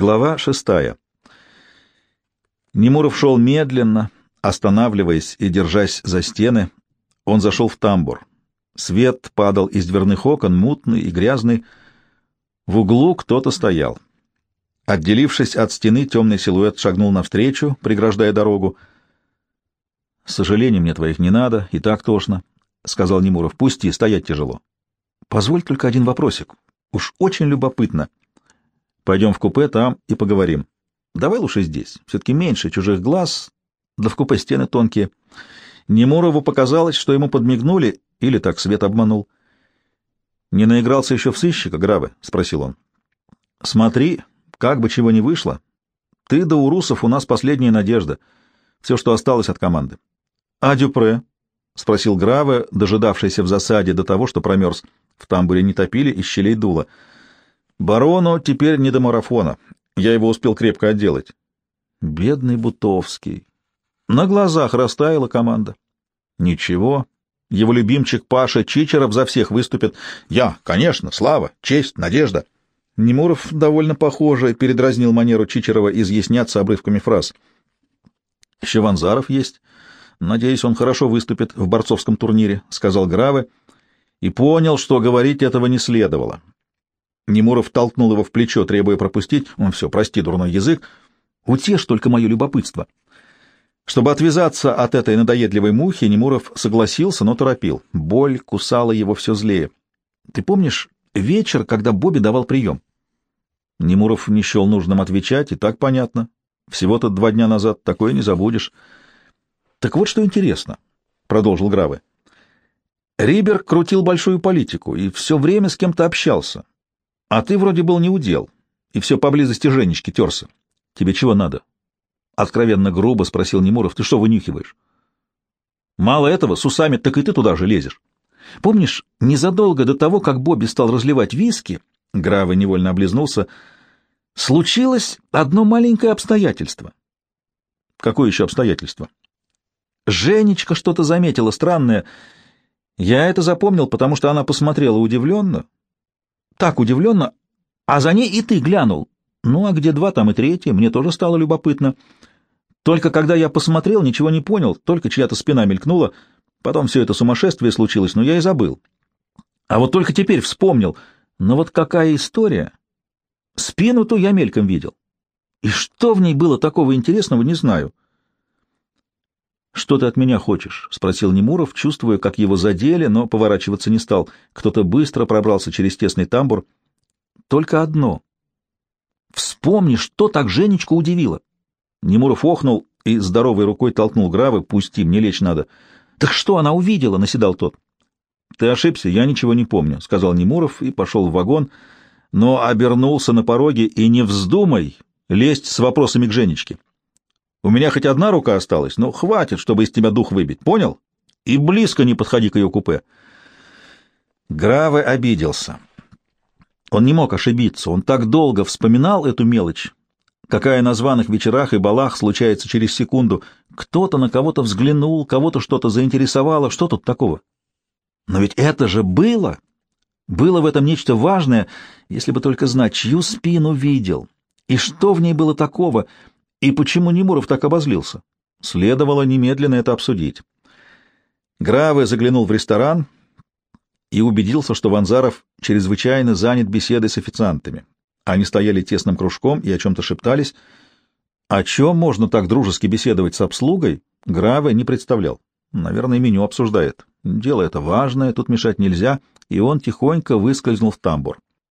Глава шестая. Немуров шел медленно, останавливаясь и держась за стены. Он зашел в тамбур. Свет падал из дверных окон, мутный и грязный. В углу кто-то стоял. Отделившись от стены, темный силуэт шагнул навстречу, преграждая дорогу. — Сожалений мне твоих не надо, и так тошно, — сказал Немуров. — Пусти, стоять тяжело. — Позволь только один вопросик. Уж очень любопытно. Пойдем в купе там и поговорим. Давай лучше здесь. Все-таки меньше чужих глаз, да в купе стены тонкие. Немурову показалось, что ему подмигнули, или так свет обманул. — Не наигрался еще в сыщика, Гравы? — спросил он. — Смотри, как бы чего ни вышло. Ты да Урусов у нас последняя надежда. Все, что осталось от команды. — А Дюпре? — спросил Граве, дожидавшийся в засаде до того, что промерз. В тамбуре не топили, из щелей дуло. — Барону теперь не до марафона. Я его успел крепко отделать. Бедный Бутовский. На глазах растаяла команда. Ничего. Его любимчик Паша Чичеров за всех выступит. Я, конечно, слава, честь, надежда. Немуров довольно похоже передразнил манеру Чичерова изъясняться обрывками фраз. Еще Ванзаров есть. Надеюсь, он хорошо выступит в борцовском турнире, — сказал Граве, и понял, что говорить этого не следовало. Немуров толкнул его в плечо, требуя пропустить. Он все, прости, дурной язык. Утешь только мое любопытство. Чтобы отвязаться от этой надоедливой мухи, Немуров согласился, но торопил. Боль кусала его все злее. Ты помнишь вечер, когда Бобби давал прием? Немуров не счел нужным отвечать, и так понятно. Всего-то два дня назад такое не забудешь. Так вот что интересно, — продолжил Гравы. Рибер крутил большую политику и все время с кем-то общался. А ты вроде был не удел, и все поблизости Женечки терся. Тебе чего надо? Откровенно грубо спросил Немуров. Ты что вынюхиваешь? Мало этого, с усами, так и ты туда же лезешь. Помнишь, незадолго до того, как Бобби стал разливать виски, Гравы невольно облизнулся, случилось одно маленькое обстоятельство. Какое еще обстоятельство? Женечка что-то заметила странное. Я это запомнил, потому что она посмотрела удивленно, так удивленно, а за ней и ты глянул. Ну, а где два, там и третий, мне тоже стало любопытно. Только когда я посмотрел, ничего не понял, только чья-то спина мелькнула, потом все это сумасшествие случилось, но я и забыл. А вот только теперь вспомнил. Но вот какая история? Спину-то я мельком видел. И что в ней было такого интересного, не знаю. «Что ты от меня хочешь?» — спросил Немуров, чувствуя, как его задели, но поворачиваться не стал. Кто-то быстро пробрался через тесный тамбур. «Только одно. Вспомни, что так Женечку удивило». Немуров охнул и здоровой рукой толкнул Гравы. «Пусти, мне лечь надо». «Так что она увидела?» — наседал тот. «Ты ошибся, я ничего не помню», — сказал Немуров и пошел в вагон, но обернулся на пороге и не вздумай лезть с вопросами к Женечке. У меня хоть одна рука осталась, но хватит, чтобы из тебя дух выбить, понял? И близко не подходи к ее купе. Граве обиделся. Он не мог ошибиться, он так долго вспоминал эту мелочь, какая на званых вечерах и балах случается через секунду. Кто-то на кого-то взглянул, кого-то что-то заинтересовало, что тут такого? Но ведь это же было! Было в этом нечто важное, если бы только знать, чью спину видел. И что в ней было такого, и почему Немуров так обозлился? Следовало немедленно это обсудить. Граве заглянул в ресторан и убедился, что Ванзаров чрезвычайно занят беседой с официантами. Они стояли тесным кружком и о чем-то шептались. О чем можно так дружески беседовать с обслугой, Граве не представлял. Наверное, меню обсуждает. Дело это важное, тут мешать нельзя, и он тихонько выскользнул в тамбур.